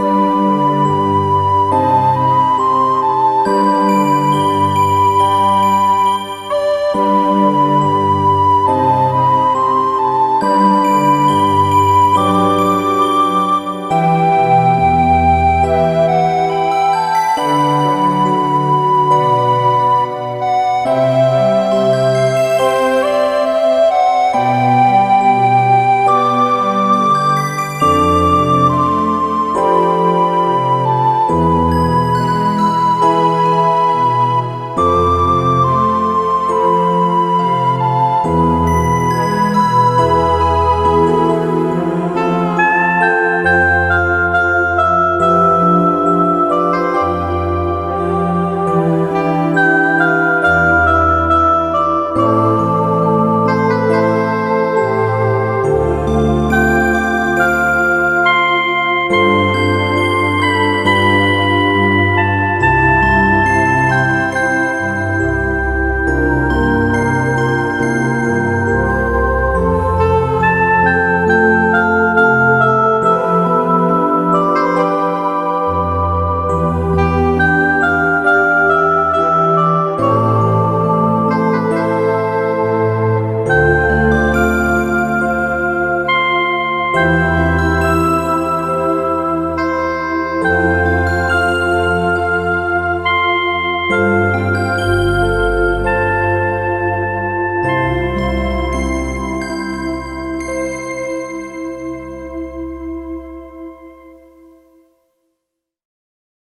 Música